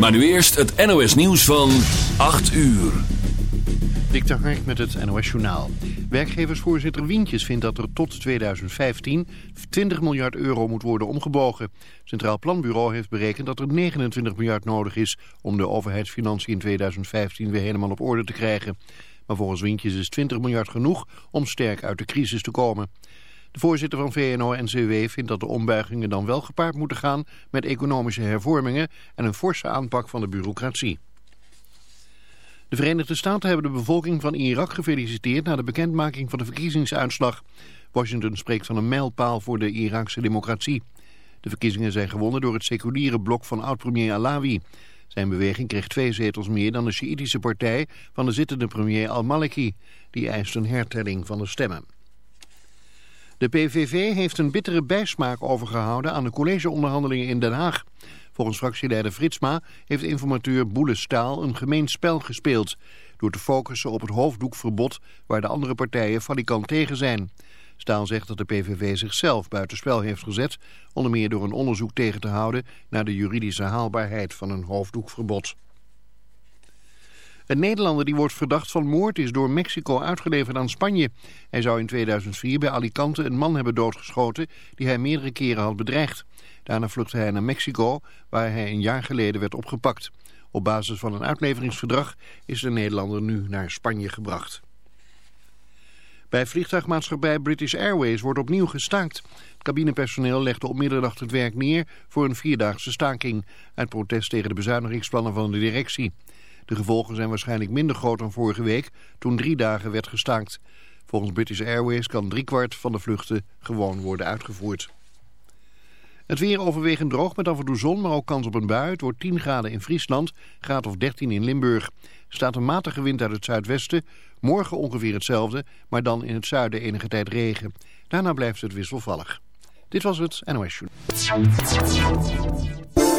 Maar nu eerst het NOS nieuws van 8 uur. Dik met het NOS Journaal. Werkgeversvoorzitter Wientjes vindt dat er tot 2015 20 miljard euro moet worden omgebogen. Centraal Planbureau heeft berekend dat er 29 miljard nodig is om de overheidsfinanciën in 2015 weer helemaal op orde te krijgen. Maar volgens Wientjes is 20 miljard genoeg om sterk uit de crisis te komen. De voorzitter van VNO-NCW vindt dat de ombuigingen dan wel gepaard moeten gaan met economische hervormingen en een forse aanpak van de bureaucratie. De Verenigde Staten hebben de bevolking van Irak gefeliciteerd na de bekendmaking van de verkiezingsuitslag. Washington spreekt van een mijlpaal voor de Iraakse democratie. De verkiezingen zijn gewonnen door het seculiere blok van oud-premier Alawi. Zijn beweging kreeg twee zetels meer dan de Sjiïtische partij van de zittende premier al-Maliki. Die eist een hertelling van de stemmen. De PVV heeft een bittere bijsmaak overgehouden aan de collegeonderhandelingen in Den Haag. Volgens fractieleider Fritsma heeft informateur Boele Staal een gemeen spel gespeeld... door te focussen op het hoofddoekverbod waar de andere partijen valikant tegen zijn. Staal zegt dat de PVV zichzelf buitenspel heeft gezet... onder meer door een onderzoek tegen te houden naar de juridische haalbaarheid van een hoofddoekverbod. Een Nederlander die wordt verdacht van moord is door Mexico uitgeleverd aan Spanje. Hij zou in 2004 bij Alicante een man hebben doodgeschoten die hij meerdere keren had bedreigd. Daarna vluchtte hij naar Mexico, waar hij een jaar geleden werd opgepakt. Op basis van een uitleveringsverdrag is de Nederlander nu naar Spanje gebracht. Bij vliegtuigmaatschappij British Airways wordt opnieuw gestaakt. Het cabinepersoneel legde op middernacht het werk neer voor een vierdaagse staking... uit protest tegen de bezuinigingsplannen van de directie. De gevolgen zijn waarschijnlijk minder groot dan vorige week, toen drie dagen werd gestaakt. Volgens British Airways kan driekwart van de vluchten gewoon worden uitgevoerd. Het weer overwegend droog met af en toe zon, maar ook kans op een bui. Het wordt 10 graden in Friesland, graad of 13 in Limburg. Staat een matige wind uit het zuidwesten. Morgen ongeveer hetzelfde, maar dan in het zuiden enige tijd regen. Daarna blijft het wisselvallig. Dit was het NOS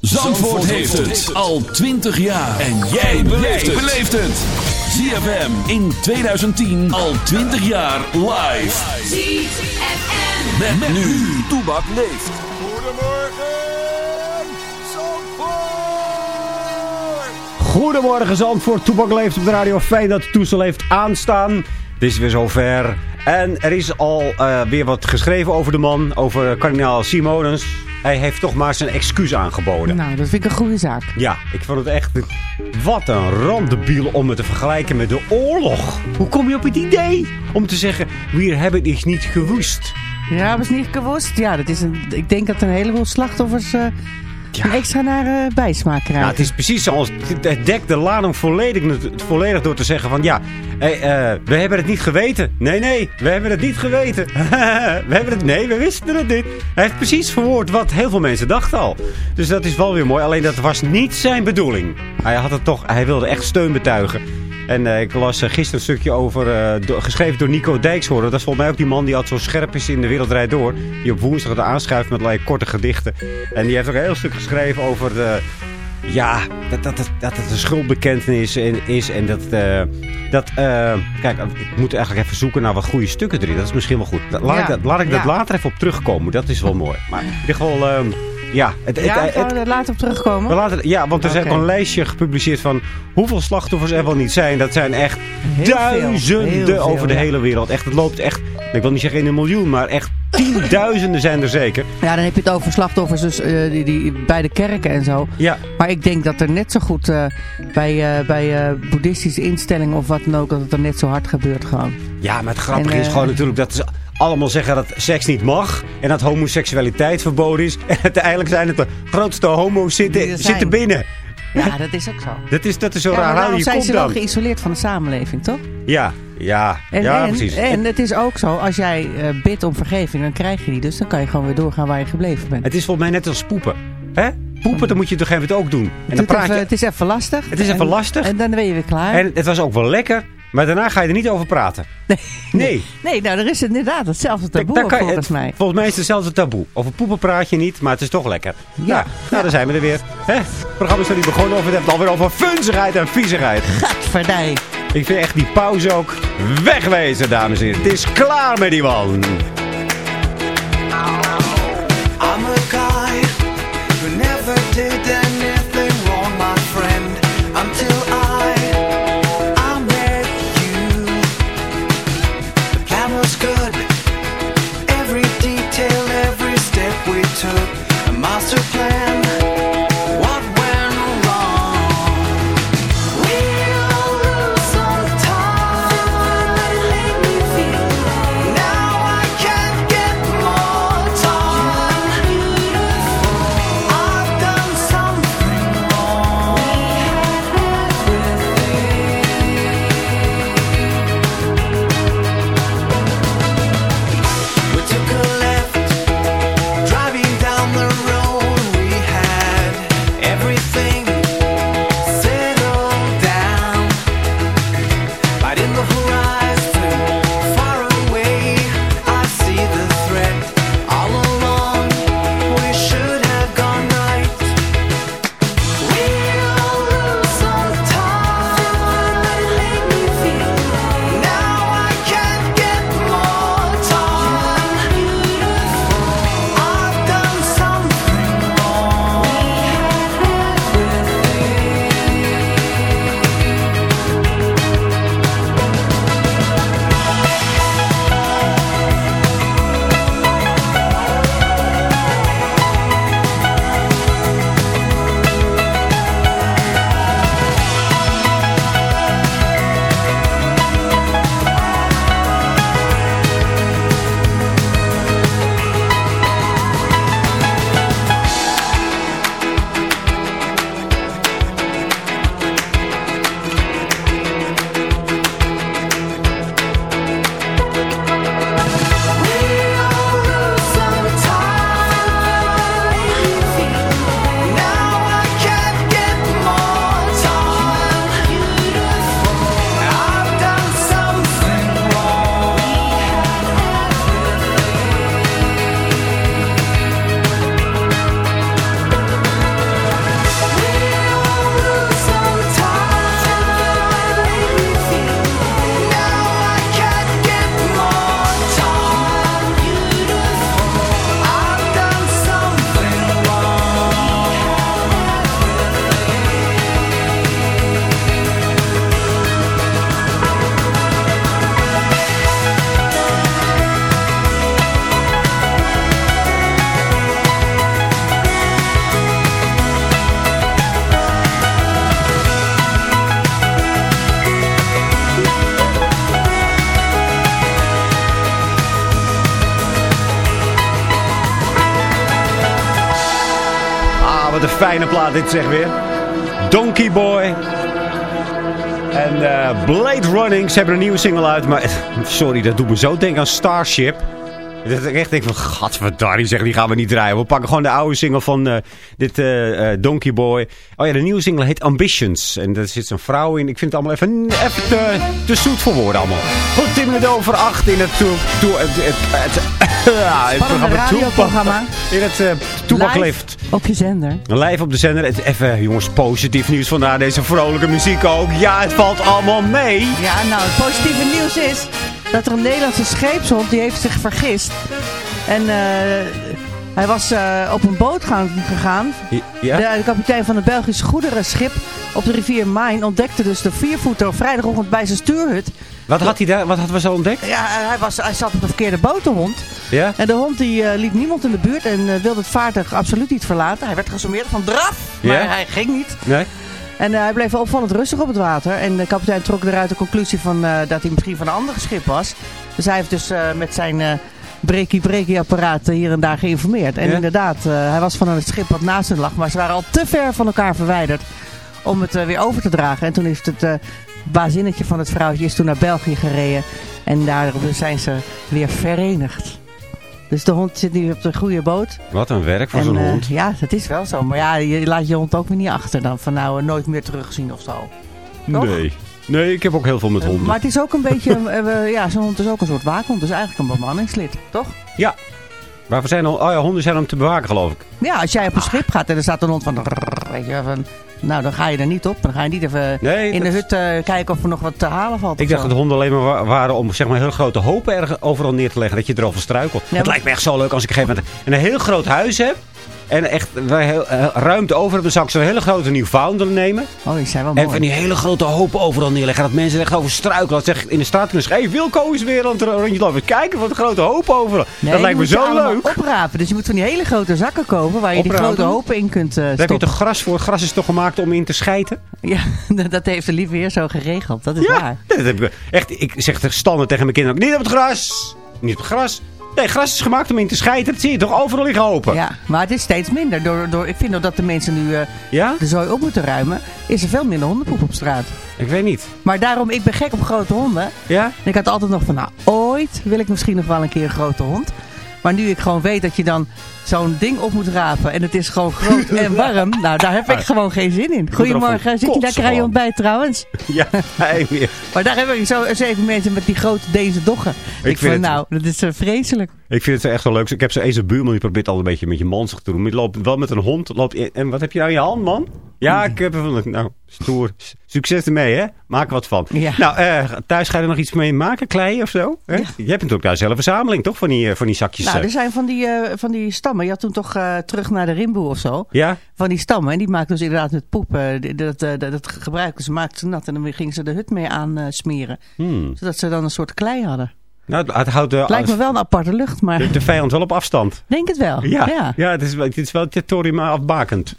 Zandvoort heeft het al 20 jaar. En jij beleeft het. ZFM in 2010 al 20 jaar live. ZFM. Met, nu. Toebak leeft. Goedemorgen Zandvoort, Toepak leeft op de radio. Fijn dat het toestel heeft aanstaan. Het is weer zover. En er is al eh, weer wat geschreven over de man, over kardinaal Simonens. Hij heeft toch maar zijn excuus aangeboden. Nou, dat vind ik een goede zaak. Ja, ik vond het echt... Wat een randebiel om het te vergelijken met de oorlog. Hoe kom je op het idee om te zeggen... We hebben het niet gewoest. Ja, was niet gewoest. Ja, dat is een, ik denk dat een heleboel slachtoffers eh, een extra nare bijsmaak krijgen. Nou, het is precies zoals... Het dekt de lading volledig, volledig door te zeggen van... Ja, hey, eh, we hebben het niet geweten. Nee, nee, we hebben het niet geweten. we hebben het... Nee, we wisten het niet. Hij heeft precies verwoord wat heel veel mensen dachten al. Dus dat is wel weer mooi. Alleen dat was niet zijn bedoeling. Hij had het toch... Hij wilde echt steun betuigen. En uh, ik las uh, gisteren een stukje over, uh, do, geschreven door Nico Dijkshoorn. Dat is volgens mij ook die man die altijd zo scherp is in de wereldrijd door. Die op woensdag het aanschuift met allerlei korte gedichten. En die heeft ook een heel stuk geschreven over de, ja, dat, dat, dat, dat het een schuldbekentenis is. is en dat, eh, dat eh, kijk, ik moet eigenlijk even zoeken naar wat goede stukken erin. Dat is misschien wel goed. Laat Ja, ik, dat, laat ik dat later even op terugkomen. Dat is wel mooi. Maar in ieder geval, ehm, ja. Het, het, Ja, het- gaan we er later op terugkomen? we laten, ja, want er is ook een lijstje gepubliceerd van hoeveel slachtoffers er wel niet zijn. Dat zijn echt Heel duizenden veel, over de ja. hele wereld. Echt, het loopt echt, ik wil niet zeggen in een miljoen, maar echt tienduizenden zijn er zeker. Ja, dan heb je het over slachtoffers dus, eh, die, die, bij de kerken en zo. Ja, Maar ik denk dat er net zo goed eh, bij, eh, bij boeddhistische instellingen of wat dan ook, dat het er net zo hard gebeurt gewoon. ja maar het grappige En, is gewoon natuurlijk dat ze allemaal zeggen dat seks niet mag. En dat homoseksualiteit verboden is. En uiteindelijk zijn het de grootste homo's zitten, zitten binnen. Ja, dat is ook zo. Dat is, dat is zo Ja, raar. daarom je zijn ze wel dan. geïsoleerd van de samenleving, toch? Ja, ja, En, ja en, precies. en het is ook zo, als jij eh, bidt om vergeving, dan krijg je die. Dus dan kan je gewoon weer doorgaan waar je gebleven bent. Het is volgens mij net als poepen. Hè? Poepen, dan moet je toch even ook doen. En dan het, even- het is even lastig. Het is even En- lastig. En dan ben je weer klaar. En het was ook wel lekker. Maar daarna ga je er niet over praten. nee. Nee. nee, nou, er is inderdaad hetzelfde taboe Daar kan je- volgens mij. Volgens mij is het hetzelfde taboe. Over poepen praat je niet, maar het is toch lekker. Ja, Ja. nou, daar zijn we er weer. Hè? Het programma is nog niet begonnen of we hebben het alweer over funzigheid en viezigheid. Gadverdij. Ik vind echt die pauze ook wegwezen, dames en heren. Het is klaar met die man. I'm a guy who never did anything wat een fijne plaat dit zeg weer. Donkey Boy. En eh, Blade Running. Ze hebben een nieuwe single uit. Maar sorry, dat doet me zo denken aan Starship. Dat ik echt denk van, gadverdarrie zeg, die gaan we niet draaien. We pakken gewoon de oude single van eh, dit eh, Donkey Boy. Oh ja, de nieuwe single heet Ambitions. En daar zit zo'n vrouw in. Ik vind het allemaal even, even te, te zoet voor woorden allemaal. Goed, 10 minuten over 8 in het... Het, het, het- Ja, het radioprogramma. In het uh, leeft. op je zender. Live op de zender. Het, even, jongens, positief nieuws vandaar deze vrolijke muziek ook. Ja, het valt allemaal mee. Ja, nou, het positieve nieuws is dat er een Nederlandse scheepshond, die heeft zich vergist. En eh, hij was eh, op een boot gaan, gegaan. Ja? De, de kapitein van het Belgische goederenschip op de rivier Main ontdekte dus de viervoeter vrijdagochtend bij zijn stuurhut. Wat had hij daar, wat hadden we zo ontdekt? Ja, hij, was, hij zat op de verkeerde boot, de hond. Ja? En de hond die eh, liet niemand in de buurt en eh, wilde het vaartuig absoluut niet verlaten. Hij werd gesommeerd van draf, maar Ja? hij ging niet. Nee? En eh, hij bleef opvallend rustig op het water. En de kapitein trok eruit de conclusie van, eh, dat hij misschien van een ander schip was. Dus hij heeft dus eh, met zijn eh breakie-breakie apparaat eh, hier en daar geïnformeerd. En Ja? inderdaad, eh, hij was van een schip wat naast hen lag. Maar ze waren al te ver van elkaar verwijderd om het eh, weer over te dragen. En toen is het eh bazinnetje van het vrouwtje is toen naar België gereden. En daar zijn ze weer verenigd. Dus de hond zit nu op de goede boot. Wat een werk voor zo'n eh, hond. Ja, dat is wel zo. Maar ja, je laat je hond ook weer niet achter dan. Van nou, eh, nooit meer terugzien of zo. toch? Nee. Nee, ik heb ook heel veel met honden. Maar het is ook een beetje, eh, ja, zo'n hond is ook een soort waakhond. Dus eigenlijk een bemanningslid, toch? Ja. Waarvoor zijn al, oh ja, honden zijn om te bewaken, geloof ik. Ja, als jij op een schip gaat en er staat een hond van, weet je, van nou dan ga je er niet op. Dan ga je niet even Nee, in de hut eh, kijken of er nog wat te halen valt. Ik dacht dat honden alleen maar wa- waren om zeg maar, heel grote hopen ergens overal neer te leggen. Dat je erover struikelt. Ja, het maar- lijkt me echt zo leuk als ik een gegeven moment een heel groot huis heb. En echt waar heel, eh, ruimte over hebben. Dan zou ik zo'n hele grote Newfoundland nemen. Oh, die zijn wel En mooi. van die hele grote hopen overal neerleggen. Dat mensen echt over struikelen. Dat zeg in de straat kunnen zeggen. Hé, Wilco is weer aan het rondje lopen. Kijken wat een grote hopen overal. Nee, dat lijkt me je zo leuk. oprapen. Dus je moet van die hele grote zakken kopen waar je die grote hopen in kunt eh Daar heb je stoppen. toch gras voor? Gras is toch gemaakt om in te schijten? Ja, dat heeft de lieve weer zo geregeld. Dat is waar. dat heb ik, echt, ik zeg standaard tegen mijn kinderen. ook, Niet op het gras. Niet op het gras. Nee, gras is gemaakt om in te schijten. Dat zie je toch overal liggen hopen. Ja, maar het is steeds minder. Door, door, ik vind dat de mensen nu eh, Ja? de zooi op moeten ruimen, is er veel minder hondenpoep op straat. Ik weet niet. Maar daarom, ik ben gek op grote honden. Ja? En ik had altijd nog van, nou, ooit wil ik misschien nog wel een keer een grote hond. Maar nu ik gewoon weet dat je dan zo'n ding op moet rapen en het is gewoon groot en warm, nou, daar heb ik gewoon geen zin in. Goedemorgen, zit je aan je ontbijt trouwens? Ja, hij weer. Maar daar heb ik zo zeven mensen met die grote Deense doggen. Ik, vind nou, dat is eh, vreselijk. Ik vind het echt wel leuk. Ik heb zo eens een buurman die probeert al een beetje met je manzig te doen. Je loopt wel met een hond. Loopt in- en wat heb je nou in je hand, man? Ja, ik heb van. Nou, stoer. Succes ermee, hè? Maak er wat van. Ja. Nou, eh, thuis ga je er nog iets mee maken? Klei of zo? Hè? Je hebt natuurlijk daar zelf een verzameling, toch? Van die, eh, van die zakjes. Nou, er zijn van die, eh, van die stammen. Je had toen toch eh, terug naar de rimboe of zo. Ja? Van die stammen. En die maakten dus inderdaad met poep. eh, dat, eh, dat, dat gebruikten ze, maakten ze nat. En dan gingen ze de hut mee aan smeren. Hmm. Zodat ze dan een soort klei hadden. Nou, het- houdt Het lijkt me wel een aparte lucht, maar de, de vijand wel op afstand. denk het wel. Ja, ja. ja. het, is, wel- het is wel territorium afbakend.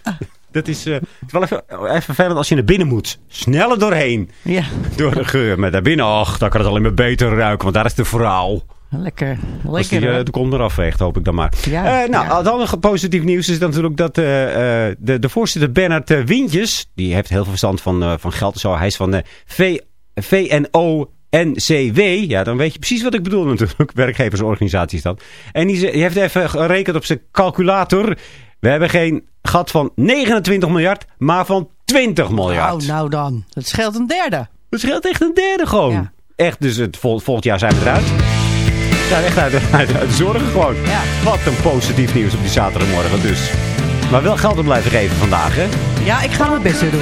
Dat is, het is wel even, even vervelend als je naar binnen moet. Sneller doorheen. Ja, Door de geur. Maar daarbinnen, ach, dan kan het alleen maar beter ruiken. Want daar is de vrouw. Lekker. Als Lekker. die eh, de kom eraf veegt, hoop ik dan maar. Ja, Eh, nou, ja. dan nog positief nieuws is natuurlijk dat eh, de, de voorzitter Bernard Wintjes... die heeft heel veel verstand van, van geld en zo. Hij is van de v, VNO-NCW. Ja, dan weet je precies wat ik bedoel natuurlijk. Werkgeversorganisatie is dat. En die, heeft even gerekend op zijn calculator. We hebben geen gat van 29 miljard, maar van 20 miljard. Nou, nou dan. Dat scheelt een derde. Dat scheelt echt een derde gewoon. Ja. Echt, dus het vol, volgend jaar zijn we eruit. Zijn echt uit, de- uit, uit de zorgen gewoon. Ja. Wat een positief nieuws op die zaterdagmorgen dus. Maar wel geld om blijven geven vandaag, hè? Ja, ik ga mijn best weer doen.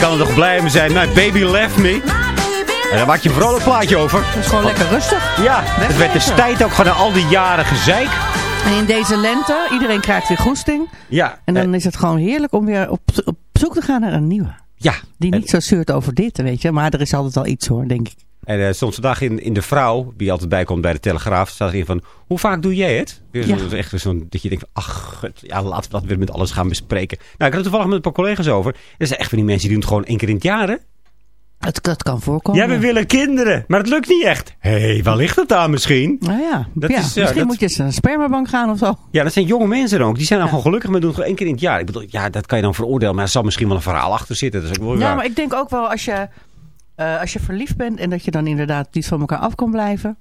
Kan er toch blij om zijn. My baby left me. En daar maak je een vrolijk plaatje over. Dat is gewoon lekker rustig. Ja, het werd dus tijd ook gewoon na al die jaren gezeik. En in deze lente, iedereen krijgt weer goesting. Ja, En dan is het gewoon heerlijk om weer op, op zoek te gaan naar een nieuwe. ja. Die niet zo zeurt over dit, weet je. Maar er is altijd wel iets hoor, denk ik. En eh soms vandaag in, in De Vrouw, die altijd bijkomt bij de Telegraaf, staat erin van, hoe vaak doe jij het? Weer zo, Ja. Echt zo'n, dat je denkt, ach, ja, laten we dat weer met alles gaan bespreken. Nou, ik had het toevallig met een paar collega's over. Er zijn echt van die mensen die doen het gewoon één keer in het jaar, hè? Het, dat kan voorkomen. Ja, we willen kinderen, maar het lukt niet echt. Hé, hey, waar ligt het aan misschien? Nou ja, Dat ja is, ja, misschien dat- moet je eens naar een spermabank gaan of zo. Ja, dat zijn jonge mensen ook. Die zijn dan gewoon gelukkig met doen het gewoon één keer in het jaar. Ik bedoel, ja, dat kan je dan veroordelen, maar er zal misschien wel een verhaal achter zitten. Dat is ook wel Ja, waar. maar ik denk ook wel als je, eh, als je verliefd bent en dat je dan inderdaad niet van elkaar af kan blijven.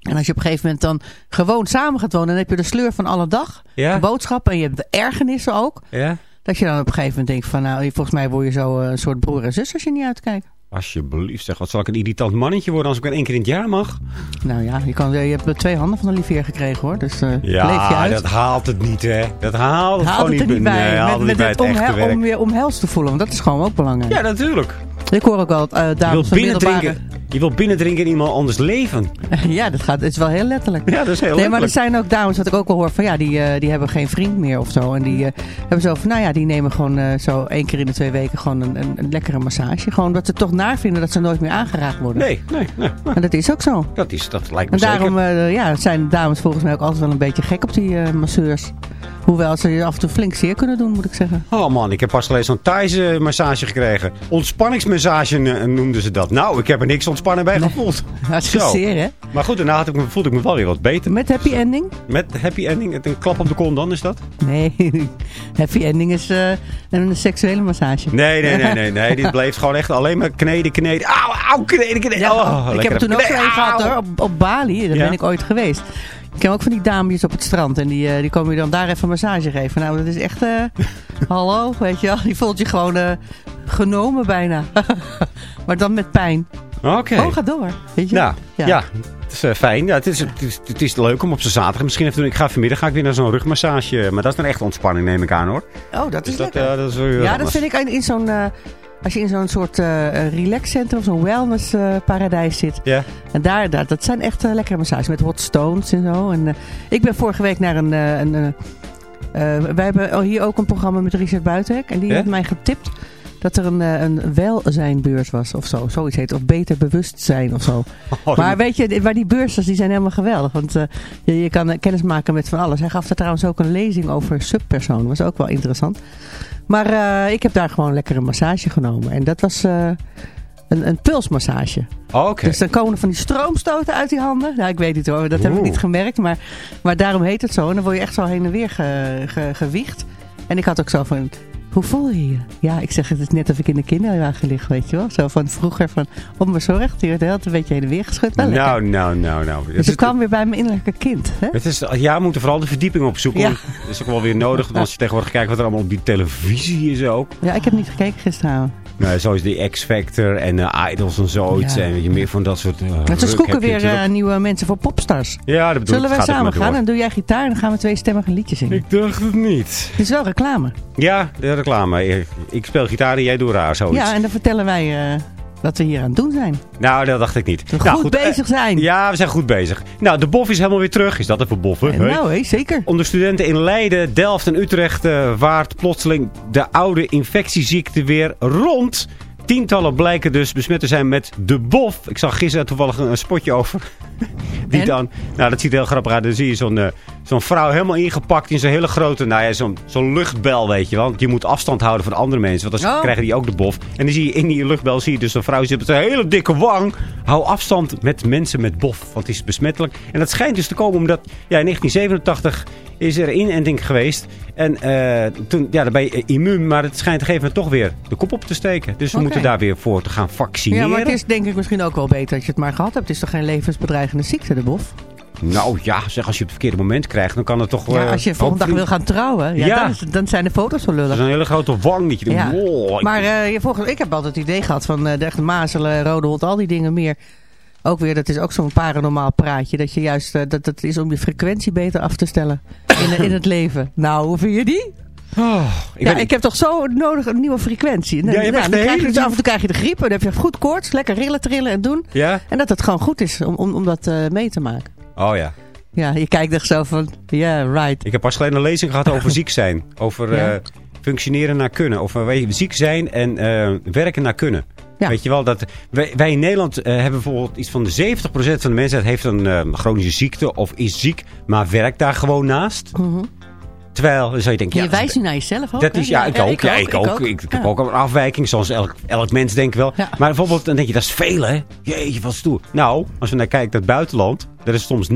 En als je op een gegeven moment dan gewoon samen gaat wonen, dan heb je de sleur van alle dag. Ja. Boodschappen en je hebt de ergernissen ook. Ja? Dat je dan op een gegeven moment denkt van nou, volgens mij word je zo eh, een soort broer en zus als je niet uitkijkt. Alsjeblieft, zeg. Wat zal ik een irritant mannetje worden als ik maar één keer in het jaar mag? Nou ja, je, kan, je hebt twee handen van de Livier gekregen hoor. Dus eh leef je Ja, uit. dat haalt het niet, hè. Dat haalt het Haalt gewoon het er niet Nee, bij. haalt het met niet met bij het het omhel- om omhelst te voelen. Want dat is gewoon ook belangrijk. Ja, natuurlijk. Ik hoor ook uh, Je dames van binnendrinken, middelbare... je wilt binnendrinken in iemand anders leven. Ja, dat gaat, het is wel heel letterlijk. Ja, dat is heel Nee, maar er letterlijk. zijn ook dames, wat ik ook al hoor, van ja, die, eh, die hebben geen vriend meer of zo. En die eh, hebben zo van, nou ja, die nemen gewoon eh, zo één keer in de twee weken gewoon een, een, een lekkere massage. Gewoon dat ze toch naar vinden dat ze nooit meer aangeraakt worden. Nee, nee, nee. En dat is ook zo. dat, is, dat lijkt me En daarom zeker. eh, ja, zijn dames volgens mij ook altijd wel een beetje gek op die eh, masseurs. Hoewel ze je af en toe flink zeer kunnen doen, moet ik zeggen. Oh man, ik heb pas geleden zo'n Thaise massage gekregen. Ontspanningsmassage eh, noemden ze dat. Nou, ik heb er niks ontspannen bij gevoeld. Zo. zeer, hè? Maar goed, daarna had ik me, voelde ik me wel weer wat beter. Met happy ending? Met happy ending. Een klap op de kont dan is dat? Nee, happy ending is eh, een seksuele massage. Nee, nee, nee, nee. nee. Dit bleef gewoon echt alleen maar kneden, kneden. Auw, auw, kneden, kneden. Ja, oh, ik heb er toen ook zo gehad hoor, op, op Bali. Daar Ja? ben ik ooit geweest. Ik ken ook van die dames op het strand. En die, eh, die komen je dan daar even een massage geven. Nou, dat is echt... eh, hallo, weet je wel. Die voelt je gewoon eh, genomen bijna. maar dan met pijn. Oké. Oh, ga door. Weet je? Nou, ja. is eh, fijn. Ja, het, is, het, is, het is leuk om op zijn zaterdag misschien even te doen. Ik ga vanmiddag ga ik weer naar zo'n rugmassage. Maar dat is dan echt ontspanning, neem ik aan hoor. Oh, dat is Dus dat, lekker. ja, dat is Ja, anders. vind ik in- in zo'n... als je in zo'n soort eh relaxcentrum of zo'n wellness eh, paradijs zit. Ja. En daar, daar, dat zijn echt lekkere massages met hot stones en zo. En, ik ben vorige week naar een... een wij hebben hier ook een programma met Richard Buitenhek. En die heeft mij getipt dat er een, een welzijnbeurs was of zo. Zoiets heet. Of beter bewustzijn of zo. Oh, maar weet je, maar die beursers die zijn helemaal geweldig. Want je, je kan kennis maken met van alles. Hij gaf er trouwens ook een lezing over subpersoon. was ook wel interessant. Maar eh, ik heb daar gewoon lekker een massage genomen. En dat was eh, een, een pulsmassage. Oh, Oké. Dus dan komen er van die stroomstoten uit die handen. Nou, ik weet niet hoor, dat heb ik niet gemerkt. Maar, maar daarom heet het zo. En dan word je echt zo heen en weer ge, ge- gewiegd. En ik had ook zo van, hoe voel je je? Ja, ik zeg, het is net of ik in de kinderwagen lig, weet je wel. Zo van vroeger van, onbezorgd. Die werd de hele tijd een beetje heen en weer geschud. Lekker. Nou, nou, nou, nou. dus ik kwam weer bij mijn innerlijke kind. Hè? Het is, ja, we moeten vooral de verdieping opzoeken. Ja. Dat is ook wel weer nodig. Want als je tegenwoordig kijkt wat er allemaal op die televisie is ook. Ja, ik heb niet gekeken gisteravond. Nou, zoals die X-Factor en eh, Idols en zoiets. Ja. En weet je, meer van dat soort... Uh, Maar ze zoeken weer eh, nieuwe mensen voor popstars. Ja, dat bedoel Zullen ik. wij samen gaan? Dan doe jij gitaar en dan gaan we twee stemmige liedjes zingen. Ik dacht het niet. Het is wel reclame. Ja, de reclame. Ik, ik speel gitaar en jij doet raar, zoiets. Ja, en dan vertellen wij eh, wat we hier aan het doen zijn. Nou, dat dacht ik niet. We nou, goed eh, bezig zijn. ja, we zijn goed bezig. Nou, de bof is helemaal weer terug. Is dat even boffen? Eh, Hey. Nou, hé, zeker. Onder studenten in Leiden, Delft en Utrecht eh, waart plotseling de oude infectieziekte weer rond. Tientallen blijken dus besmet te zijn met de bof. Ik zag gisteren toevallig een, een spotje over. Die En? dan, nou dat ziet er heel grappig uit. Dan zie je zo'n eh, zo'n vrouw helemaal ingepakt in zo'n hele grote, nou ja, zo'n zo'n luchtbel, weet je wel. Want je moet afstand houden van andere mensen, want dan Oh. krijgen die ook de bof. En dan zie je in die luchtbel, zie je dus een vrouw zitten met een hele dikke wang. Hou afstand met mensen met bof, want het is besmettelijk. En dat schijnt dus te komen omdat, ja, in 1987 is er inenting geweest. En eh, toen, ja, dan ben je immuun, maar het schijnt op een gegeven moment toch weer de kop op te steken. Dus we moeten daar weer voor te gaan vaccineren. Ja, maar het is denk ik misschien ook wel beter dat je het maar gehad hebt. Het is toch geen levensbedreigende ziekte, de bof? Nou ja, zeg, als je het verkeerde moment krijgt, dan kan het toch... Ja, eh, als je volgende dag wil gaan trouwen, ja, Ja. Dan, is, dan zijn de foto's zo Dat lullig. is een hele grote wang dat je denkt, Ja. wow, ik- Maar eh, je volgens, ik heb altijd het idee gehad van de echte mazelen, rode hond, al die dingen meer. Ook weer, dat is ook zo'n paranormaal praatje. Dat je juist, dat, dat is om je frequentie beter af te stellen in, in het leven. Nou, hoe vind je die? Oh, ik ja, ik heb toch zo nodig een nieuwe frequentie. Dan, Ja, je ja, echt dan krijg je dus af en toe krijg je de griep. En dan heb je goed koorts, lekker rillen, trillen en doen. Ja? En dat het gewoon goed is om, om, om dat mee te maken. Oh ja. Ja, je kijkt echt zo van, ja, right. Ik heb pas geleden een lezing gehad over ziek zijn. Over Ja. eh, functioneren naar kunnen. Of weet je, ziek zijn en eh, werken naar kunnen. Ja. Weet je wel, dat wij, wij in Nederland eh, hebben bijvoorbeeld iets van de 70% van de mensheid heeft een chronische ziekte of is ziek, maar werkt daar gewoon naast. Terwijl, dan zou je denken, je ja, dat is wijst nu naar jezelf ook. Dat is, ja, ik ook. Ja, ik ook. Ik, ik heb Ja. ook een afwijking, zoals elk, elk mens denk ik wel. Maar bijvoorbeeld, dan denk je, dat is veel hè. Jeetje, wat stoer. Nou, als je naar kijkt naar het buitenland, er is soms 90%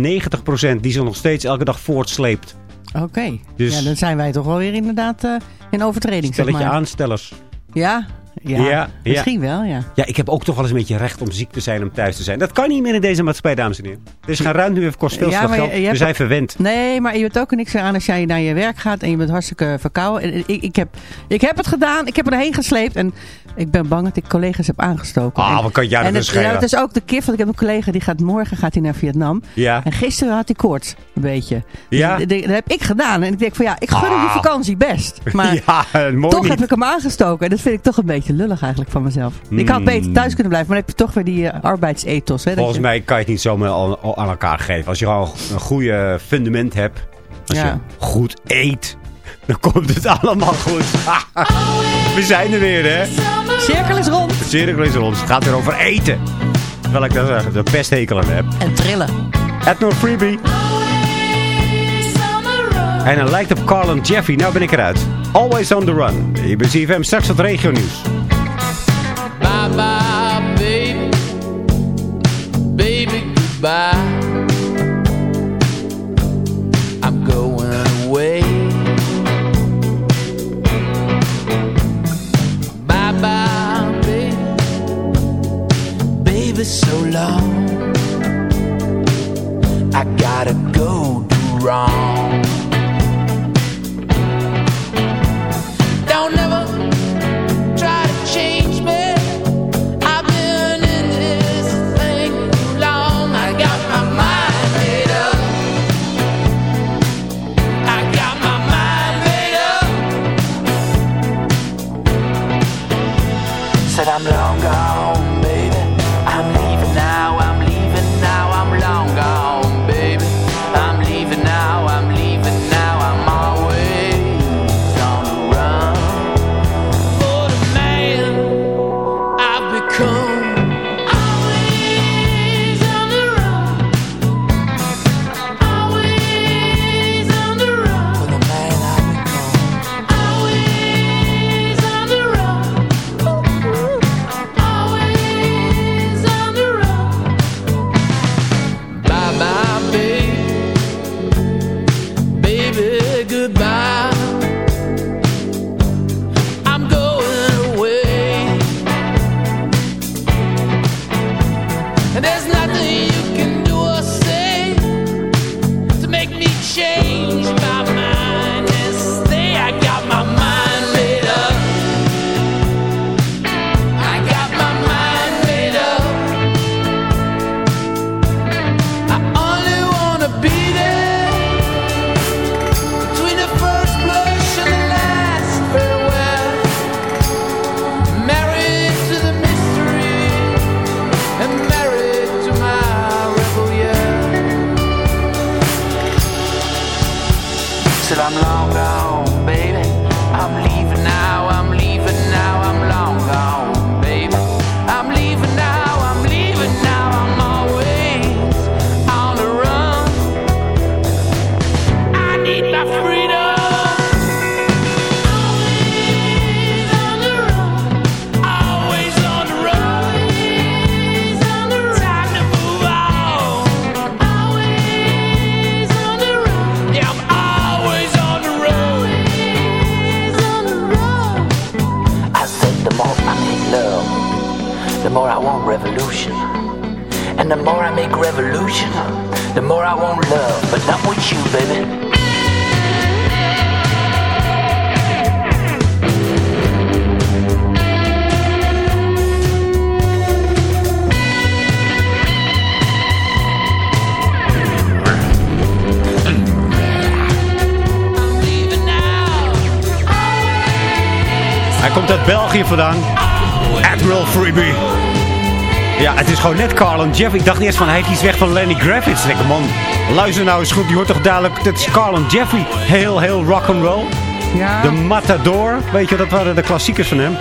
die zich nog steeds elke dag voortsleept. Oké, Dus- ja, dan zijn wij toch wel weer inderdaad eh, in overtreding, zeg Stelletje maar. aanstellers. Ja, ja, Ja, ja. misschien wel, ja. Ja, ik heb ook toch wel eens een beetje recht om ziek te zijn, om thuis te zijn. Dat kan niet meer in deze maatschappij, dames en heren. Er is geen ruimte meer, kost veel Ja, geld. We zijn verwend. Nee, maar je hebt ook niks aan als jij naar je werk gaat en je bent hartstikke verkouden. En ik, ik, heb, ik heb het gedaan, ik heb erheen gesleept en ik ben bang dat ik collega's heb aangestoken. Ah, wat kan jij en dat het, schelen? ja, het is ook de kif, want ik heb een collega die gaat morgen gaat hij naar Vietnam. Ja. En gisteren had hij koorts, een beetje. Dus Ja? dat, heb ik gedaan. En ik denk van ja, ik gun hem die Ah. vakantie best. Maar ja, toch niet. heb ik hem aangestoken. En dat vind ik toch een beetje lullig eigenlijk van mezelf. Ik had Hmm. beter thuis kunnen blijven, maar dan heb je toch weer die uh, arbeidsethos. Hè, Volgens je- mij kan je het niet zomaar al- al aan elkaar geven. Als je gewoon een goede fundament hebt. Als Ja. je goed eet. Dan komt het allemaal goed. We zijn er weer, hè? Cirkel is rond. Cirkel is rond. Het gaat weer over eten. Terwijl ik daar eh, de pesthekel aan heb. En trillen. Edno Freebie. En hij lijkt op Carl en Jeffy. Nou ben ik eruit. Always on the run. Je bent CFM. Straks het regio nieuws. Bye baby. Baby, goodbye. I'm going away. Bye bye, baby. Baby, so long. I gotta go wrong. said I'm long gone. And the more I make revolution, the more I want love. But not with you, baby. Hij komt uit België vandaan. Admiral Freebie. Ja, het is gewoon net Carl en Jeff. Ik dacht eerst van, hij heeft iets weg van Lenny Kravitz. Ik denk, man, luister nou eens goed. Die hoort toch duidelijk, dat is Carl en Jeffrey. Heel, heel rock'n'roll. Ja. De Matador. Weet je, dat waren de klassiekers van hem.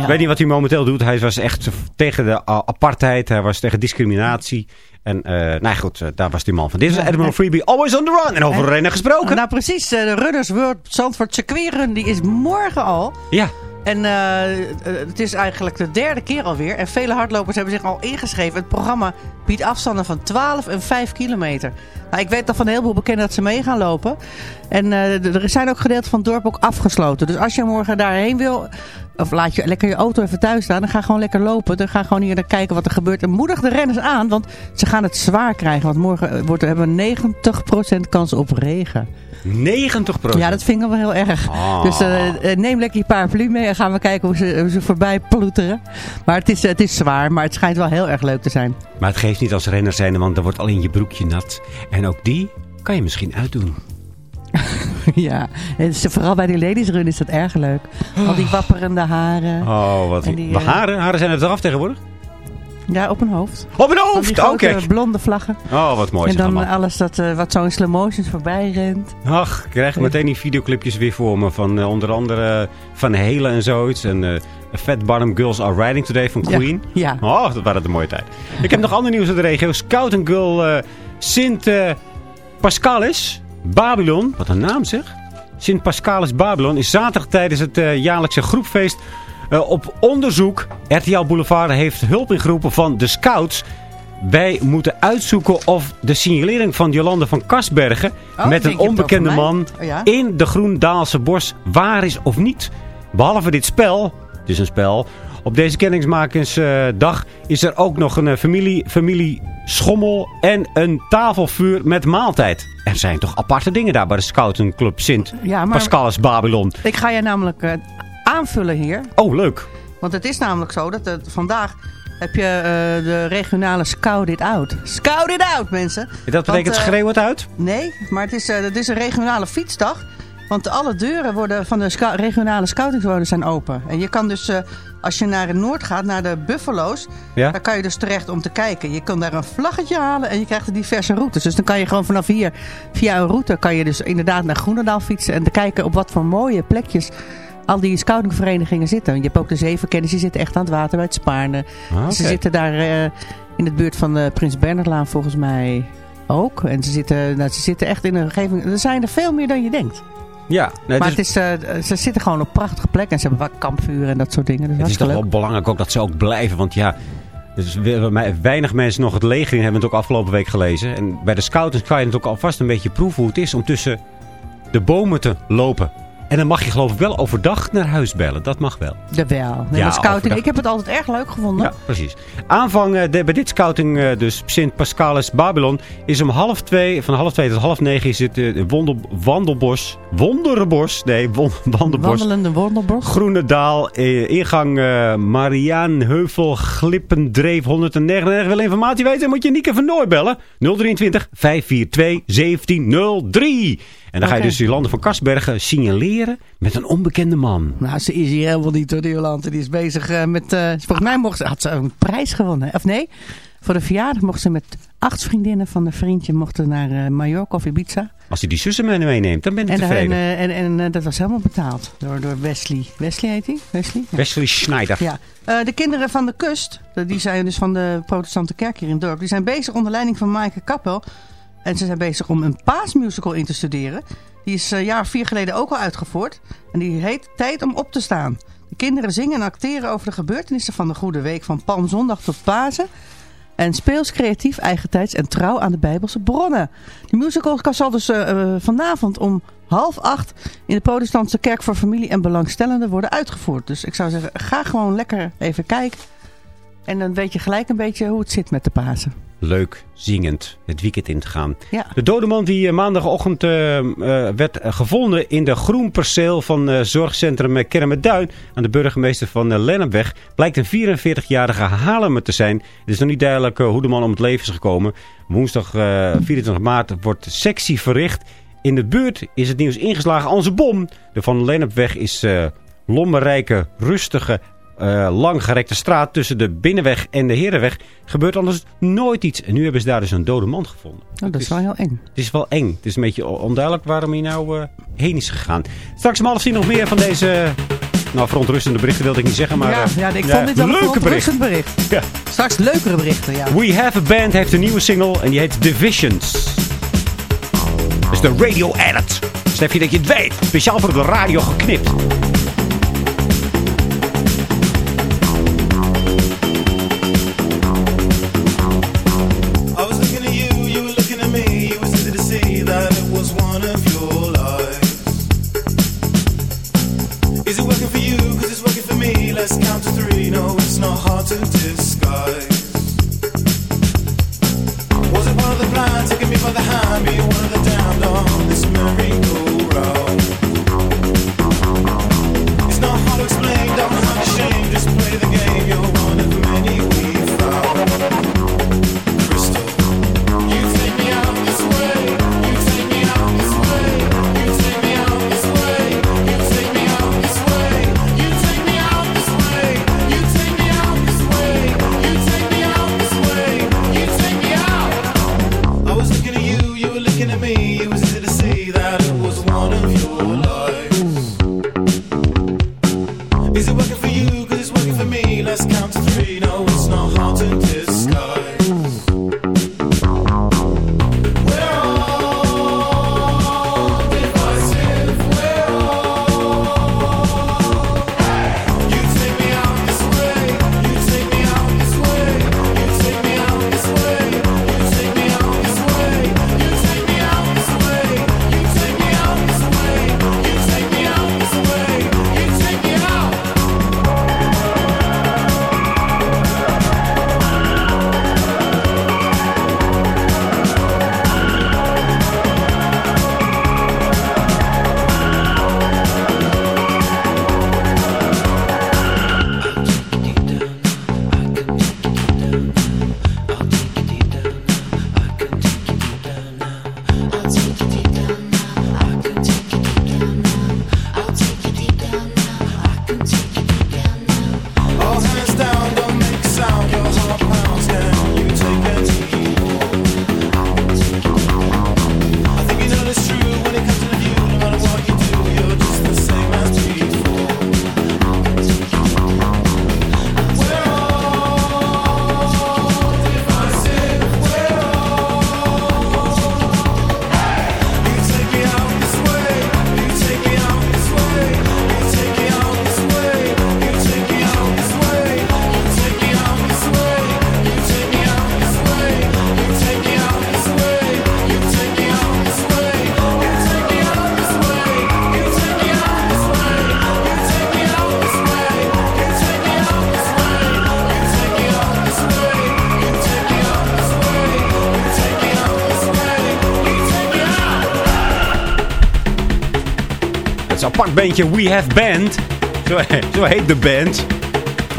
Ik weet niet wat hij momenteel doet. Hij was echt tegen de uh, apartheid. Hij was tegen discriminatie. En eh nou ja, goed, eh, daar was die man van. Dit is Admiral Freebie, always on the run. En over rennen gesproken. Nou precies, eh, de Runners World Zandvoort Circuit Run, die is morgen al. Ja. En eh, eh, het is eigenlijk de derde keer alweer. En vele hardlopers hebben zich al ingeschreven. Het programma biedt afstanden van 12 en 5 kilometer. Nou, ik weet dat van een heleboel bekenden dat ze mee gaan lopen. En eh, er zijn ook gedeelten van het dorp ook afgesloten. Dus als je morgen daarheen wil... Of laat je lekker je auto even thuis staan. Dan ga gewoon lekker lopen. Dan ga gewoon hier naar kijken wat er gebeurt. En moedig de renners aan. Want ze gaan het zwaar krijgen. Want morgen wordt, hebben we 90% kans op regen. 90% Ja, dat vind ik wel heel erg. Ah. Dus eh, eh, neem lekker je paraplu mee en gaan we kijken hoe ze, hoe ze voorbij ploeteren. Maar het is, het is zwaar, maar het schijnt wel heel erg leuk te zijn. Maar het geeft niet als renner zijn, want dan wordt alleen je broekje nat. En ook die kan je misschien uitdoen. ja, en vooral bij die ladies run is dat erg leuk. Al die wapperende haren. Oh, wat... Die, eh, haren? Haren zijn er eraf tegenwoordig? Ja, op een hoofd. Op een hoofd? Oké. blonde vlaggen. Oh, wat mooi en dan allemaal. alles dat, eh, wat zo in slow motions voorbij rent. Ach, ik krijg meteen die videoclipjes weer voor me. Van eh, onder andere Van Helen en zoiets. En eh Fat Bottom Girls Are Riding Today van Queen. ja. Oh, dat waren de mooie tijd. Ik heb nog ander nieuws uit de regio. Scout and Girl eh, Sint eh, Pascalis Babylon. Wat een naam zeg. Sint Pascalis Babylon is zaterdag tijdens het eh, jaarlijkse groepfeest eh, op onderzoek. RTL Boulevard heeft hulp ingeroepen van de scouts. Wij moeten uitzoeken of de signalering van Jolande van Kasbergen... Oh, met een onbekende man Oh, ja? in de Groendaalse bos waar is of niet. Behalve dit spel, het is een spel... Op deze kennismakingsdag is er ook nog een eh, familie, familie schommel en een tafelvuur met maaltijd. Er zijn toch aparte dingen daar bij de Scoutenclub Sint Ja, maar- Pascalis Babylon. Ik ga je namelijk eh, aanvullen hier. Oh, leuk. Want het is namelijk zo dat het, vandaag heb je eh, de regionale Scout It Out. Scout It Out, mensen. Dat betekent Want, eh, schreeuw het uit? Nee, maar het is, eh, het is een regionale fietsdag. Want alle deuren worden van de regionale scoutingswonen zijn open. En je kan dus, als je naar het noord gaat, naar de Buffalo's... Ja? dan kan je dus terecht om te kijken. Je kan daar een vlaggetje halen en je krijgt er diverse routes. Dus dan kan je gewoon vanaf hier, via een route... kan je dus inderdaad naar Groenendaal fietsen... en te kijken op wat voor mooie plekjes al die scoutingverenigingen zitten. Je hebt ook de zevenkennis, die zitten echt aan het water bij het Spaarne. Ah. Ze zitten daar eh, in het buurt van de Prins Bernhardlaan volgens mij ook. En ze zitten, nou, ze zitten echt in een omgeving... Er zijn er veel meer dan je denkt. Ja, nee, maar het is, het is, eh, ze zitten gewoon op prachtige plekken. En ze hebben wat kampvuren en dat soort dingen. Dus het is toch wel belangrijk ook dat ze ook blijven. Want ja, dus we- we- weinig mensen nog het leger in hebben het ook afgelopen week gelezen. En bij de scouts kan je het ook alvast een beetje proeven hoe het is om tussen de bomen te lopen. En dan mag je geloof ik wel overdag naar huis bellen. Dat mag wel. Jawel. Ja, scouting, overdag. ik heb het altijd erg leuk gevonden. Ja, precies. Aanvang eh, de, bij dit scouting, eh, dus Sint Pascalis Babylon, is om half twee, van half twee tot half negen is het eh, wondel, wandelbos, wonderenbos, nee, won, wandelbos. Wandelende Wonderbos. Groene Daal, eh, ingang Mariaanheuvel, Glippendreef 199. Wil je informatie weten, moet je Nieke van Nooy bellen. 023 542 1703. En dan ga je dus die landen van Kasbergen signaleren met een onbekende man. Nou, ze is hier helemaal niet hoor, die Jolante. Die is bezig eh, met... eh, volgens mij mocht ze, had ze een prijs gewonnen. Of nee, voor de verjaardag mocht ze met acht vriendinnen van een vriendje mochten naar eh, Mallorca of Ibiza. Als hij die zussen mee meeneemt, dan ben ik En, tevreden. en, eh, en, en dat was helemaal betaald door, door Wesley. Wesley heet hij? Wesley? Ja. Wesley Schneider. Ja. Eh, de kinderen van de kust, die zijn dus van de protestante kerk hier in het dorp. Die zijn bezig onder leiding van Maaike Kappel. En ze zijn bezig om een paasmusical in te studeren. Die is een jaar of vier geleden ook al uitgevoerd. En die heet Tijd om op te staan. De kinderen zingen en acteren over de gebeurtenissen van de Goede Week van Palmzondag tot Pasen. En speels, creatief, eigentijds en trouw aan de Bijbelse bronnen. Die musical zal dus eh, eh, vanavond om half acht in de protestantse kerk voor familie en belangstellenden worden uitgevoerd. Dus ik zou zeggen, ga gewoon lekker even kijken. En dan weet je gelijk een beetje hoe het zit met de Pasen. Leuk, zingend, het weekend in te gaan. Ja. De dode man die eh, maandagochtend eh, eh, werd gevonden in de groenperceel van eh, zorgcentrum Kermeduin aan de burgemeester van uh, Lennepweg blijkt een 44-jarige Haarlemmer te zijn. Het is nog niet duidelijk hoe de man om het leven is gekomen. Woensdag eh, 24 maart wordt sectie verricht. In de buurt is het nieuws ingeslagen als een bom. De Van Lennepweg is lommerrijke, rustige, eh, langgerekte straat tussen de Binnenweg en de Herenweg. Gebeurt anders nooit iets. En nu hebben ze daar dus een dode man gevonden. Oh, dat is wel heel eng. Het is wel eng. Het is een beetje onduidelijk waarom hij nou eh, heen is gegaan. Straks om half tien nog meer van deze... Nou, verontrustende berichten wilde ik niet zeggen, maar... ja, eh, ja, ik ja, vond dit wel een leuke bericht. verontrustend bericht. Ja. Straks leukere berichten, ja. We Have a Band heeft een nieuwe single en die heet Divisions. Dat is de radio edit. Snap je dat je het weet? Speciaal voor de radio geknipt. Bandje We Have Band. Zo, zo heet de band.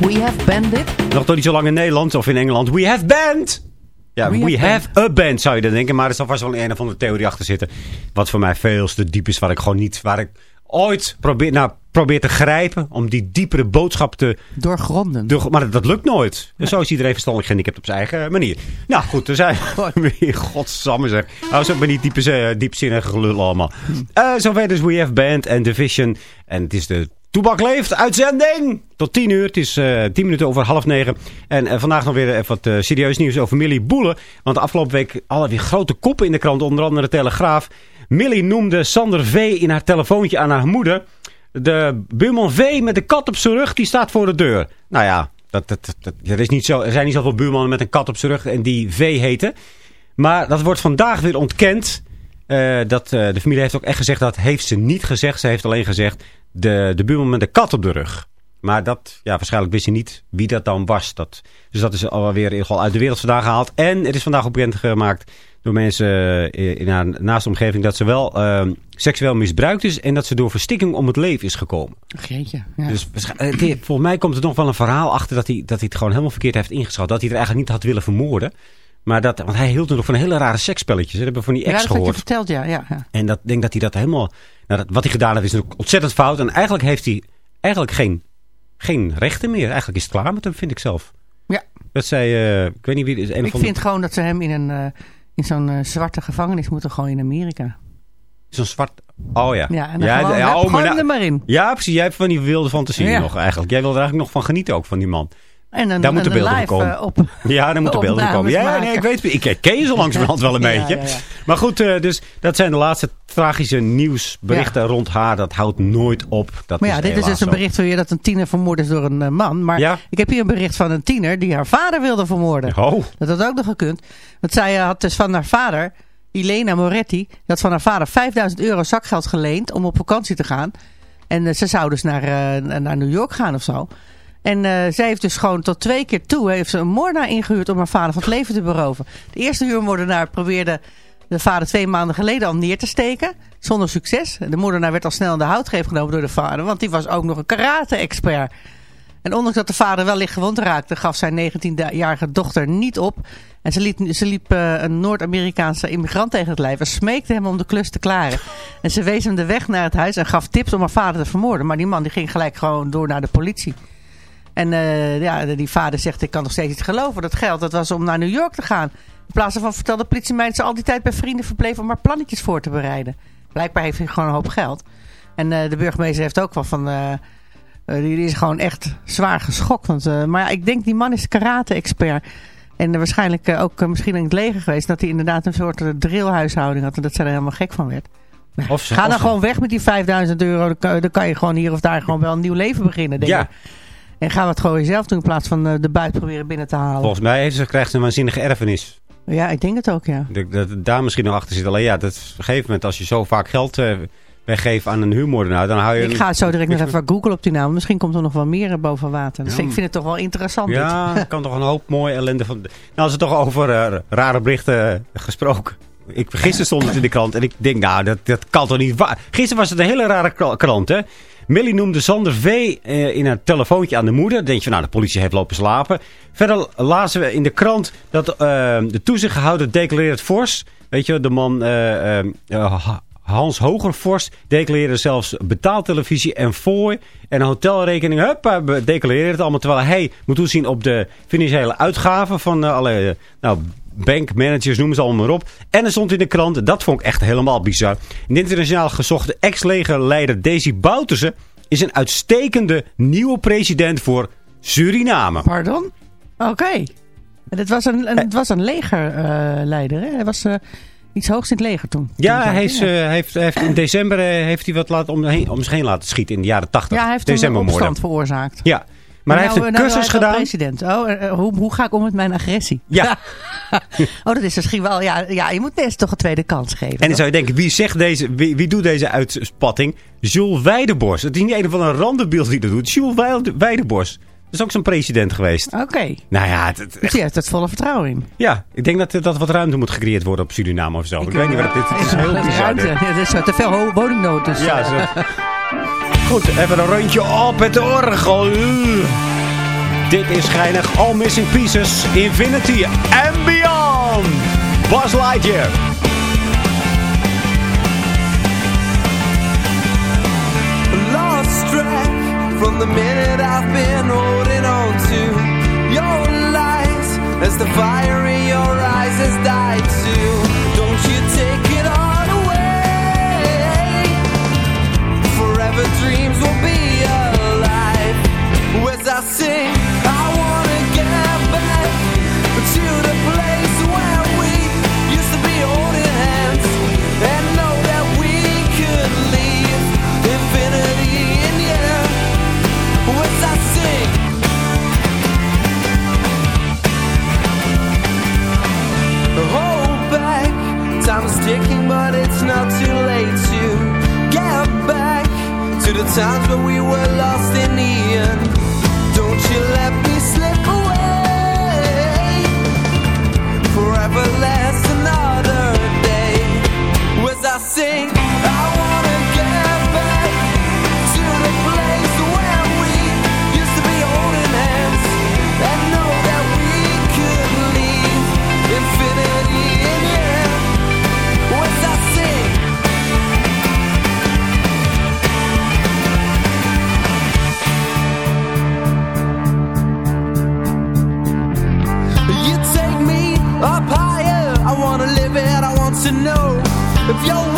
We have bandit. Nog toch niet zo lang in Nederland of in Engeland. We Have Band! Ja, We We, Have have, a band zou je dan denken. Maar er zal vast wel een of andere theorie achter zitten. Wat voor mij veel te diep is. Waar ik gewoon niet... Waar ik ooit probeer, nou, probeer te grijpen. Om die diepere boodschap te... Doorgronden. Door, maar dat lukt nooit. En Zo is iedereen verstandelijk gehandicapt op zijn eigen manier. Nou goed, er zijn weer godsamme zeg. Nou, zo ben die diepe, diepzinnige gelul allemaal. Eh zover dus We Have Band en Division. En het is de Toebak Leeft uitzending. Tot 10 uur. Het is eh 10 minuten over half negen. En eh, vandaag nog weer even wat eh, serieus nieuws over Millie Boelen. Want de afgelopen week alweer grote koppen in de krant. Onder andere de Telegraaf. Millie noemde Sander V in haar telefoontje aan haar moeder. De buurman V met de kat op zijn rug, die staat voor de deur. Nou ja, dat, dat, dat, er, is niet zo, er zijn niet zoveel buurmannen met een kat op zijn rug en die V heten. Maar dat wordt vandaag weer ontkend. Eh, dat, eh, de familie heeft ook echt gezegd, dat heeft ze niet gezegd. Ze heeft alleen gezegd, de, de buurman met de kat op de rug. Maar dat, ja, waarschijnlijk wist je niet wie dat dan was. Dat, dus dat is alweer in ieder geval uit de wereld vandaag gehaald. En er is vandaag ook bekend gemaakt door mensen eh, in haar naaste omgeving... dat ze wel eh, seksueel misbruikt is en dat ze door verstikking om het leven is gekomen. Jeetje. Ja. Dus eh, volgens mij komt er nog wel een verhaal achter dat hij, dat hij het gewoon helemaal verkeerd heeft ingeschat. Dat hij er eigenlijk niet had willen vermoorden. Maar dat, want hij hield er nog van hele rare seksspelletjes. Dat hebben we van die Ja, ex je gehoord. verteld, ja. ja, ja. En dat ik denk dat hij dat helemaal... Nou, dat, wat hij gedaan heeft is natuurlijk ontzettend fout. En eigenlijk heeft hij eigenlijk geen, geen rechten meer. Eigenlijk is het klaar met hem, vind ik zelf. Ja. Dat zei, eh, ik weet niet wie... Een Ik van vind gewoon dat ze hem in, een, in zo'n eh, zwarte gevangenis moeten gooien in Amerika. Zo'n zwart... Oh ja. Ja, en dan gewoon, hup, oh, hem nou- er maar in. Ja, precies. Jij hebt van die wilde fantasie Ja. nog eigenlijk. Jij wil er eigenlijk nog van genieten ook, van die man. En dan, Daar moeten beelden komen. eh, op, Ja, daar moeten beelden komen. Ja, maken. nee, ik weet Ik herken je zo langzamerhand wel een Ja, beetje. ja, ja. Maar goed, eh, dus dat zijn de laatste tragische nieuwsberichten rond haar. Dat houdt nooit op. Dat Maar ja, dit is dus een bericht weer dat een tiener vermoord is door een eh, man. Maar ik heb hier een bericht van een tiener die haar vader wilde vermoorden. Oh. Dat had ook nog gekund. Want zij had dus van haar vader, Elena Moretti, had van haar vader 5000 euro zakgeld geleend om op vakantie te gaan. En ze zou dus naar, naar New York gaan of zo. En eh, zij heeft dus gewoon tot twee keer toe heeft ze een moordenaar ingehuurd om haar vader van het leven te beroven. De eerste huurmoordenaar probeerde de vader twee maanden geleden al neer te steken. Zonder succes. De moordenaar werd al snel in de houtgreep genomen door de vader. Want die was ook nog een karate-expert. En ondanks dat de vader wel licht gewond raakte, gaf zijn 19-jarige dochter niet op. En ze liep, ze liep eh, een Noord-Amerikaanse immigrant tegen het lijf en smeekte hem om de klus te klaren. En ze wees hem de weg naar het huis en gaf tips om haar vader te vermoorden. Maar die man die ging gelijk gewoon door naar de politie. En eh, ja, die vader zegt, ik kan nog steeds niet geloven. Dat geld, dat was om naar New York te gaan. In plaats van vertelde de politiemeid ze al die tijd bij vrienden verbleef om haar plannetjes voor te bereiden. Blijkbaar heeft hij gewoon een hoop geld. En eh, de burgemeester heeft ook wel van... eh, eh, die, is gewoon echt zwaar geschokt. Want, maar ja, ik denk die man is karate-expert. En waarschijnlijk ook misschien in het leger geweest. Dat hij inderdaad een soort drillhuishouding had. En dat zij er helemaal gek van werd. Ze- Ga dan ze- gewoon weg met die 5000 euro. Dan kan, dan kan je gewoon hier of daar gewoon wel een nieuw leven beginnen. Denk Ja. ik. En ga het gewoon jezelf doen in plaats van eh, de buit proberen binnen te halen. Volgens mij heeft ze, krijgt ze een waanzinnige erfenis. Ja, ik denk het ook, ja. Dat, dat daar misschien nog achter zit. Alleen ja, dat, op een gegeven moment als je zo vaak geld eh, weggeeft aan een huurmoordenaar, dan hou je... Ik ga zo direct nog even googlen op die naam. Misschien komt er nog wel meer eh, boven water. Dus Ja. ik vind het toch wel interessant. dit. Ja, er kan toch een hoop mooie ellende van... Nou, als het toch over rare berichten gesproken. Ik, gisteren stond het in de krant en ik denk, nou, dat, dat kan toch niet waar. Gisteren was het een hele rare kra- krant, hè. Millie noemde Sander V. eh, in haar telefoontje aan de moeder. Dan denk je nou, de politie heeft lopen slapen. Verder lazen we in de krant dat eh, de toezichthouder declareert fors. Weet je, de man eh, Hans Hogervorst declareerde zelfs betaaltelevisie en fooi en een hotelrekening. Hup, hij declareerde het allemaal. Terwijl hij moet toezien op de financiële uitgaven van alle nou, bankmanagers, noem ze allemaal maar op. En er stond in de krant, dat vond ik echt helemaal bizar. Een internationaal gezochte ex-legerleider Daisy Bouterse is een uitstekende nieuwe president voor Suriname. Pardon? Oké. En Het was een, een, het was een legerleider, hè? Hij was eh, iets hoogs in het leger toen. Ja, Toen hij, is, eh, heeft, heeft in december eh, heeft hij wat laten om, heen- om zich heen laten schieten in de jaren 80. ja, hij heeft een opstand veroorzaakt. Ja, maar hij Nou, heeft een nou, cursus gedaan. president. Oh, hoe, hoe ga ik om met mijn agressie? Ja. oh, dat is misschien wel... Ja, ja, je moet mensen toch een tweede kans geven. En dan toch? zou je denken, wie, zegt deze, wie, wie doet deze uitspatting? Jules Weidenbos. Het is niet een van een randenbeeld die dat doet. Jules Weide- Weidenbos. Dat is ook zo'n president geweest. Oké. Nou ja, het, het- Dus die heeft het volle vertrouwen in. ja, ik denk dat, dat er wat ruimte moet gecreëerd worden op Suriname of zo. Ik, weet niet wat het is. Het is heel. Ruimte. Ja, er is te veel woningnood. Dus, Ja, zo. Goed, even een rondje op het orgel. Dit is geinig. All Missing Pieces, Infinity and Beyond. Bas Lightyear. Last track from the minute I've been holding on to your lies as the fire times when we were lost in the end. know if you're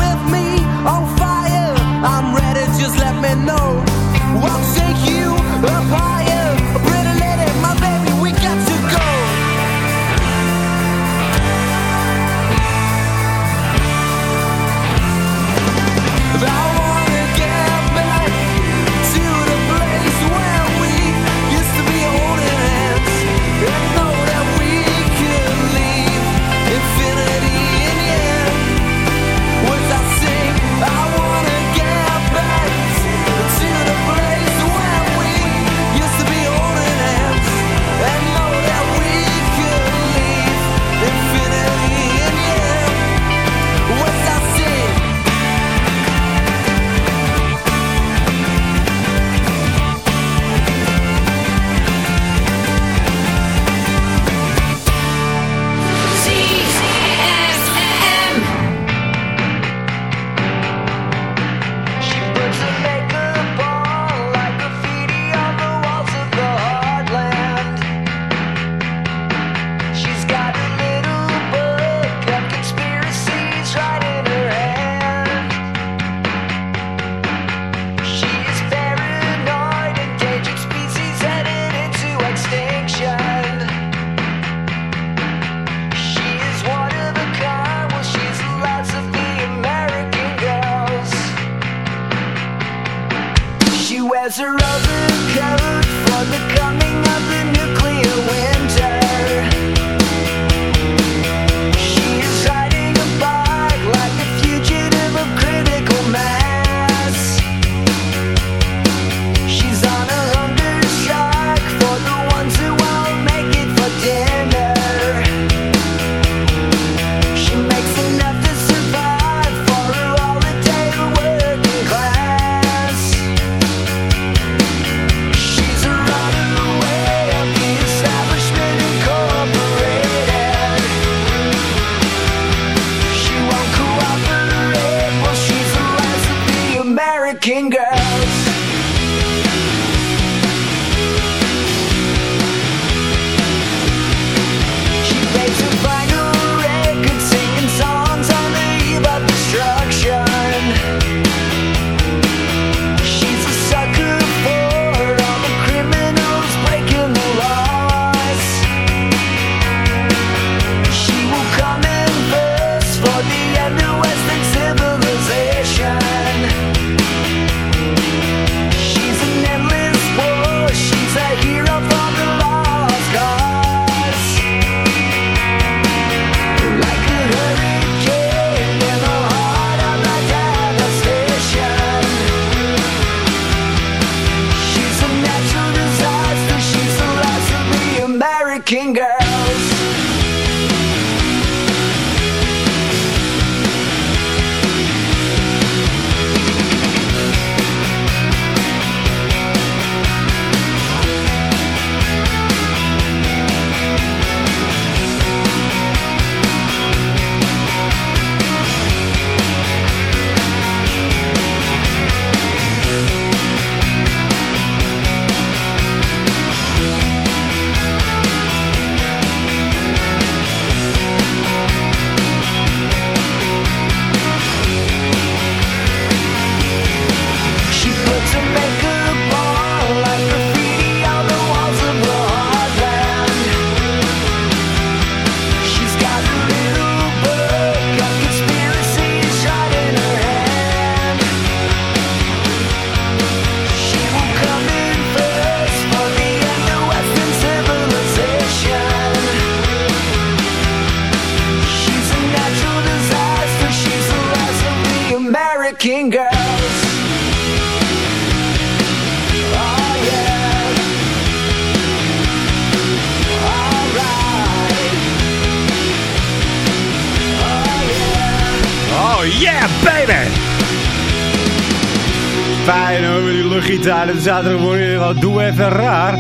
zaterdagmorgen. Wat doe even raar.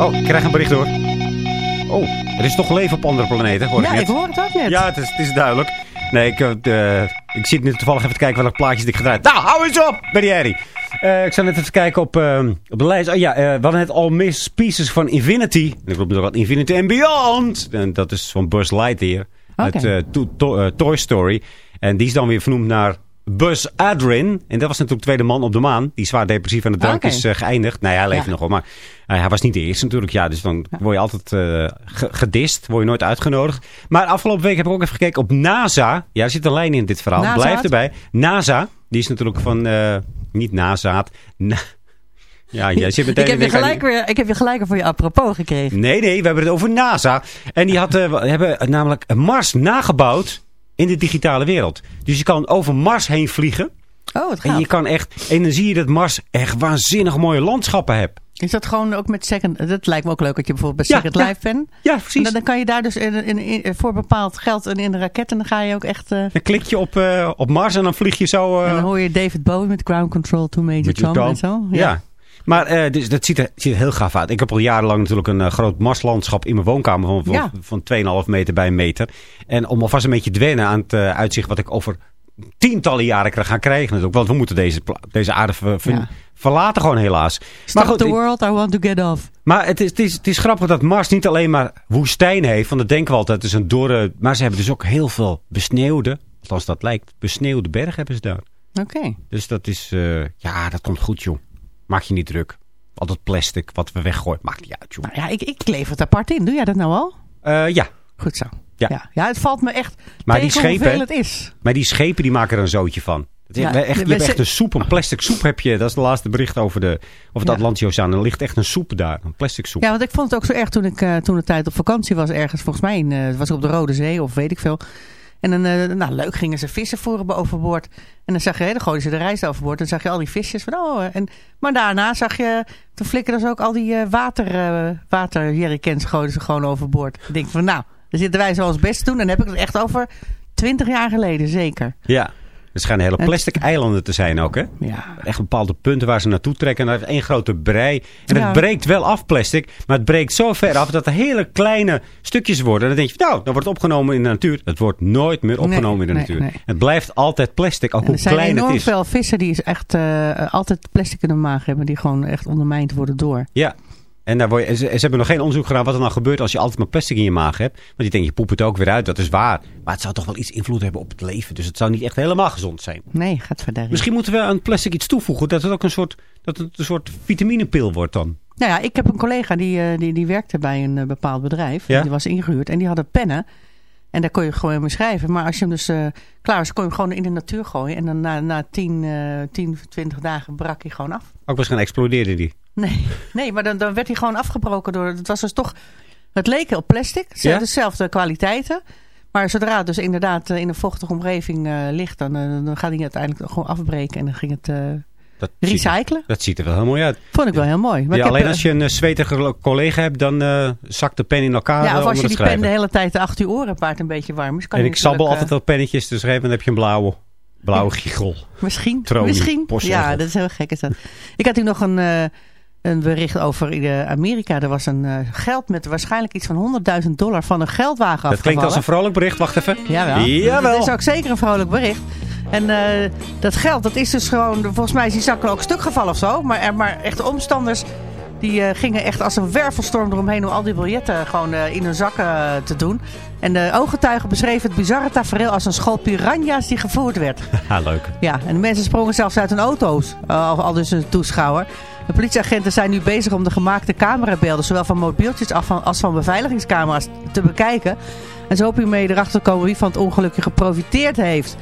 Oh, ik krijg een bericht hoor. Oh, er is toch leven op andere planeten, hoor ik Ja, net. ik hoor het ook net. Ja, het is, het is duidelijk. Nee, ik, eh, ik zit nu toevallig even te kijken welke plaatjes ik gedraaid. Nou, hou eens op, herrie. Eh, ik zou net even kijken op, eh, op de lijst. Oh ja, we hadden net al Miss Pieces van Infinity. En ik roep nog wat Infinity and Beyond. En dat is van Buzz Lightyear. Uit Oké. eh, To- To- eh, Toy Story. En die is dan weer vernoemd naar Buzz Aldrin. En dat was natuurlijk de tweede man op de maan. Die zwaar depressief aan de drank is eh, geëindigd. Nou ja, hij leeft Ja. nog wel. Maar eh, hij was niet de eerste natuurlijk. Ja, dus dan word je altijd ge- gedist. Word je nooit uitgenodigd. Maar afgelopen week heb ik ook even gekeken op NASA. Ja, er zit een lijn in dit verhaal. Blijf erbij. NASA. Die is natuurlijk van... niet nazaat. Na ja, jij zit meteen... ik, heb je aan- gelijk weer, ik heb je gelijk weer voor je apropos gekregen. Nee, nee, we hebben het over NASA. En die had, hebben namelijk Mars nagebouwd in de digitale wereld. Dus je kan over Mars heen vliegen. Oh, wat En je kan echt... En dan zie je dat Mars echt waanzinnig mooie landschappen hebt. Is dat gewoon ook met Second... Dat lijkt me ook leuk dat je bijvoorbeeld Ja, bij Second ja. Life bent. Ja, precies. En dan, dan kan je daar dus in, in, in- voor bepaald geld in, in de raket... en dan ga je ook echt... eh, Dan klik je op, eh, op Mars en dan vlieg je zo... eh, en dan hoor je David Bowie met Ground Control to Major Tom en zo. Ja. Maar eh, dus, dat ziet er, ziet er heel gaaf uit. Ik heb al jarenlang natuurlijk een eh, groot marslandschap in mijn woonkamer van, van, Ja. van 2,5 meter bij een meter. En om alvast een beetje te wennen aan het eh, uitzicht wat ik over tientallen jaren kan gaan krijgen. natuurlijk. Want we moeten deze, deze aarde ver- ver- Ja. verlaten gewoon helaas. Stop goed, the world, I want to get off. maar het is, het, is, het is grappig dat Mars niet alleen maar woestijn heeft. Want dat denken we altijd, het is een dorre... Maar ze hebben dus ook heel veel besneeuwde, althans dat lijkt, besneeuwde bergen hebben ze daar. Oké. Dus dat is, ja, dat komt goed, joh. Maak je niet druk. Al dat plastic wat we weggooien, maakt niet uit, joh. Nou ja, ik, ik lever het apart in. Doe jij dat nou al? Eh, ja, Goed zo. Ja. Ja, ja het valt me echt Maar die schepen, hoeveel het is. maar die schepen die maken er een zootje van. Het Ja, echt, je hebt echt een soep, een plastic soep heb je. Dat is de laatste bericht over, de, over het Ja. Atlantische Oceaan. Er ligt echt een soep daar, een plastic soep. Ja, want ik vond het ook zo erg toen ik eh, toen de tijd op vakantie was ergens. Volgens mij in, eh, het was op de Rode Zee of weet ik veel. En dan, eh, nou leuk, gingen ze vissen voeren overboord. En dan zag je, dan gooiden ze de rijst overboord. Dan zag je al die visjes van, oh. En, maar daarna zag je, toen flikkerden ze ook al die eh water, eh waterjerrycans gooiden ze gewoon overboord. Ik denk van, nou, dan zitten wij zoals best doen. En dan heb ik het echt over twintig jaar geleden, zeker. Ja. Er schijnen hele Het- plastic eilanden te zijn ook, hè? Ja. Echt bepaalde punten waar ze naartoe trekken. En dat is één grote brei. En Ja. het breekt wel af, plastic. Maar het breekt zo ver af dat er hele kleine stukjes worden. En dan denk je, nou, dan wordt het opgenomen in de natuur. Het wordt nooit meer opgenomen in de nee, natuur. nee. Het blijft altijd plastic, ook En hoe er zijn klein enorm het is. veel vissen die is echt eh, altijd plastic in de maag hebben. Die gewoon echt ondermijnd worden door. Ja. En daar word je, ze, ze hebben nog geen onderzoek gedaan wat er nou gebeurt als je altijd maar plastic in je maag hebt. Want die denken, je poept het ook weer uit. Dat is waar. Maar het zou toch wel iets invloed hebben op het leven. Dus het zou niet echt helemaal gezond zijn. Nee, gaat verder. Misschien moeten we aan plastic iets toevoegen. Dat het ook een soort, dat het een soort vitaminepil wordt dan. Nou ja, ik heb een collega die, eh, die, die werkte bij een eh, bepaald bedrijf. Ja. Die was ingehuurd en die hadden pennen. En daar kon je gewoon mee schrijven. Maar als je hem dus eh, klaar is, kon je hem gewoon in de natuur gooien. En dan na, na 10, eh 10, 20 dagen brak hij gewoon af. Ook waarschijnlijk explodeerde die. Nee, nee maar dan, dan werd hij gewoon afgebroken door... Het was dus toch... Het leek op plastic. Ze Ja? dezelfde kwaliteiten. Maar zodra het dus inderdaad eh, in een vochtige omgeving eh, ligt... Dan, eh, dan gaat hij uiteindelijk gewoon afbreken. En dan ging het Dat ziet, recyclen. dat ziet er wel heel mooi uit. Vond ik wel heel mooi. Maar Ja, heb, alleen als je een zwetige collega hebt, dan zakt de pen in elkaar Ja, of als je die pen de hele tijd achter je oren hebt waar het een beetje warm is. Kan En ik sabbel altijd wel pennetjes te schrijven en dan heb je een blauwe, blauwe giegel. Misschien, tronie, misschien. Ja, dat is heel gek is dat. Ik had hier nog een, een bericht over in Amerika. Er was een eh, geld met waarschijnlijk iets van 100.000 dollar van een geldwagen Dat klinkt als een vrolijk bericht. Wacht even. Jawel. Jawel. Dat is ook zeker een vrolijk bericht. En eh, dat geld, dat is dus gewoon... Volgens mij is die zakken ook stuk gevallen of zo. Maar, maar echt de omstanders... Die eh, gingen echt als een wervelstorm eromheen om al die biljetten gewoon eh, in hun zakken eh, te doen. En de ooggetuigen beschreven het bizarre tafereel als een school piranha's die gevoerd werd. Ha, leuk. Ja, en de mensen sprongen zelfs uit hun auto's. Al, al dus een toeschouwer. De politieagenten zijn nu bezig om de gemaakte camerabeelden... zowel van mobieltjes af van- als van beveiligingscamera's te bekijken. En zo hopen hiermee erachter te komen wie van het ongelukje geprofiteerd heeft.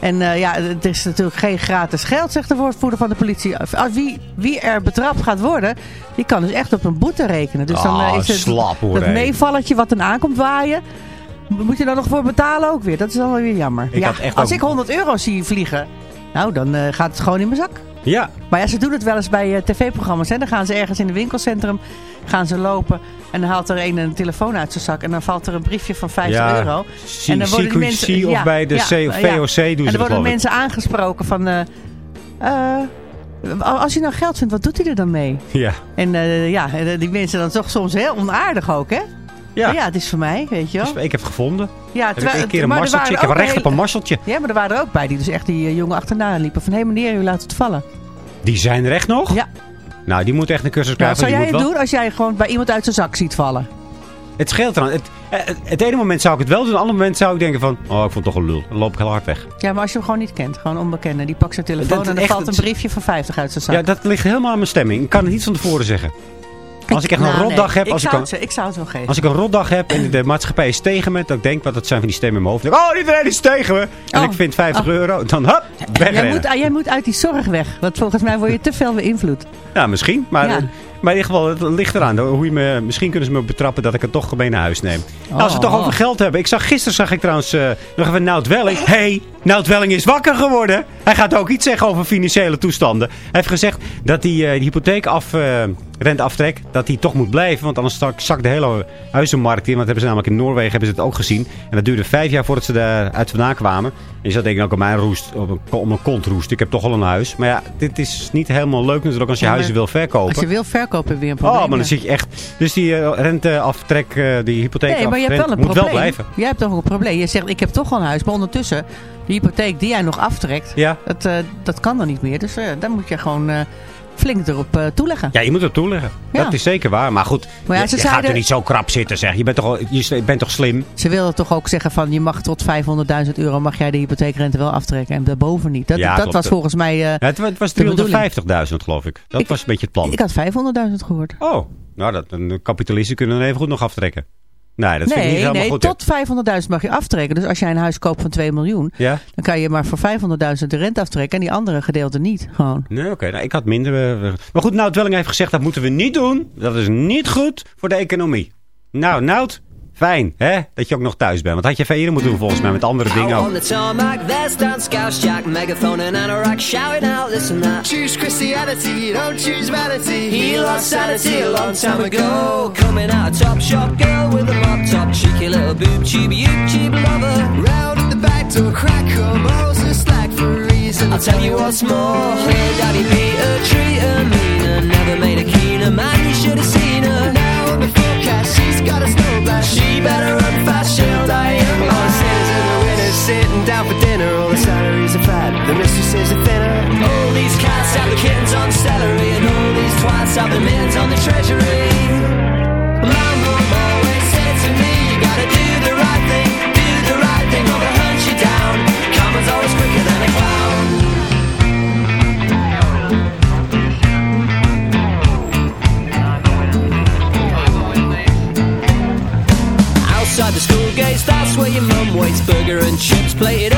En eh, ja, het is natuurlijk geen gratis geld, zegt de woordvoerder van de politie. Als wie, wie er betrapt gaat worden, die kan dus echt op een boete rekenen. Dus dan eh, Ah, is het slap, hoor, dat hé. meevalletje wat dan aankomt waaien... Moet je daar nog voor betalen ook weer? Dat is dan wel weer jammer. Ik ja, als ook- ik 100 euro zie vliegen, Nou, dan eh, gaat het gewoon in mijn zak. Ja. Maar ja, ze doen het wel eens bij eh, tv-programma's. hè. Dan gaan ze ergens in een winkelcentrum gaan ze lopen. En dan haalt er een een telefoon uit zijn zak. En dan valt er een briefje van 50 Ja, euro. C- en dan worden CQC of bij de VOC doen ze En dan worden mensen aangesproken van... eh, eh, als je nou geld vindt, wat doet hij er dan mee? Ja. En ja, die mensen dan toch soms heel onaardig ook, hè? Ja. ja, het is voor mij, weet je wel. Dus ik heb gevonden. Ja, heb ik een keer een marseltje. Ik heb recht op een marseltje. Ja, maar er waren er ook bij die dus echt die eh, jongen achterna liepen. Van, hé meneer, u laat het vallen. Die zijn er echt nog? Ja. Nou, die moet echt een cursus Nou, krijgen. zou die jij het wel... doen als jij gewoon bij iemand uit zijn zak ziet vallen? Het scheelt eraan. Het, eh, het, het ene moment zou ik het wel doen. Het andere moment zou ik denken van... Oh, ik vond het toch een lul. Dan loop ik heel hard weg. Ja, maar als je hem gewoon niet kent, gewoon onbekende. Die pakt zijn telefoon Dat- en dan echt, valt een briefje van 50 uit zijn zak. Ja, dat ligt helemaal aan mijn stemming. Ik kan het niet van tevoren zeggen. Als ik echt Nou, een nee, rotdag heb... Ik Als ik, zou, een, het, ik zou het wel geven. als ik een rotdag heb en de maatschappij is tegen me... Ik denk, wat dat zijn van die stemmen in mijn hoofd. Dan ik, oh, iedereen is tegen me. En Oh. ik vind 50 Oh. euro. Dan jij, wegrennen. moet, jij moet uit die zorg weg. Want volgens mij word je te veel beïnvloed. Ja, misschien. Maar, Ja. Maar in ieder geval, het ligt eraan. Hoe je me, misschien kunnen ze me betrappen dat ik het toch mee naar huis neem. Nou, als we het toch Oh. over geld hebben. Ik zag, gisteren zag ik trouwens eh, nog even Nout Welling. hey, Nout Welling is wakker geworden. Hij gaat ook iets zeggen over financiële toestanden. Hij heeft gezegd dat die, eh, die hypotheek af, eh, renteaftrek, dat die toch moet blijven. Want anders zak- zakt de hele huizenmarkt in. Want hebben ze namelijk in Noorwegen hebben ze het ook gezien. En dat duurde vijf jaar voordat ze daaruit vandaan kwamen. En je zat denk ik ook op mijn roest, op een, op mijn kont roest. Ik heb toch al een huis. Maar ja, dit is niet helemaal leuk natuurlijk als je Ja, huizen wil verkopen. Als je wil verkopen, heb je weer een probleem. Oh, maar dan zit je echt... Dus die eh, renteaftrek, eh, die hypotheek Nee, maar je hebt wel een moet probleem. wel blijven. Jij hebt toch ook een probleem. Je zegt, ik heb toch al een huis. Maar ondertussen, de hypotheek die jij nog aftrekt, Ja. dat, eh, dat kan dan niet meer. Dus eh, dan moet je gewoon eh, flink erop eh, toeleggen. Ja, je moet het toeleggen. Ja. Dat is zeker waar. Maar goed, Maar ja, je, gaat er niet zo krap zitten, zeg. Je bent toch, al- je bent toch slim? Ze wilden toch ook zeggen van, je mag tot 500.000 euro mag jij de hypotheekrente wel aftrekken. En daarboven niet. Dat, Ja, dat was volgens mij eh, het, wa- het was de bedoeling. 350.000 geloof ik. Dat was een beetje het plan. Ik had 500.000 gehoord. Oh, nou, dat, de kapitalisten kunnen dan even goed nog aftrekken. Nee, dat vind ik niet nee, helemaal nee goed. tot 500.000 mag je aftrekken. Dus als jij een huis koopt van 2 miljoen, Ja? dan kan je maar voor 500.000 de rente aftrekken. En die andere gedeelte niet. Gewoon. Nee, oké. nou, ik had minder... eh, maar goed, Nout Welling heeft gezegd, dat moeten we niet doen. Dat is niet goed voor de economie. Nou, Nout, fijn, hè? Dat je ook nog thuis bent. Want had je veel eerder moeten doen volgens mij met andere dingen ook. on the tarmac, there's Dan Scouse Jack, megaphone and anorak, shouting out and that. Choose Christianity, don't choose vanity. He lost sanity a long time ago. Coming out a top shop girl with a mop top, cheeky little boob tube, YouTube lover. Round at the back door, crack her, Moses slack for a reason. I'll tell you what's more. Her daddy Peter treat her meaner, never made a keener man. You should have seen her. Now forecast, she's got a snow blast. She better run fast, she'll die. All the sinners and the winners sitting down for dinner. All the salaries are fat, the mistresses are thinner. All these cats have the kittens on celery, and all these twats have the millions on the treasury. And chips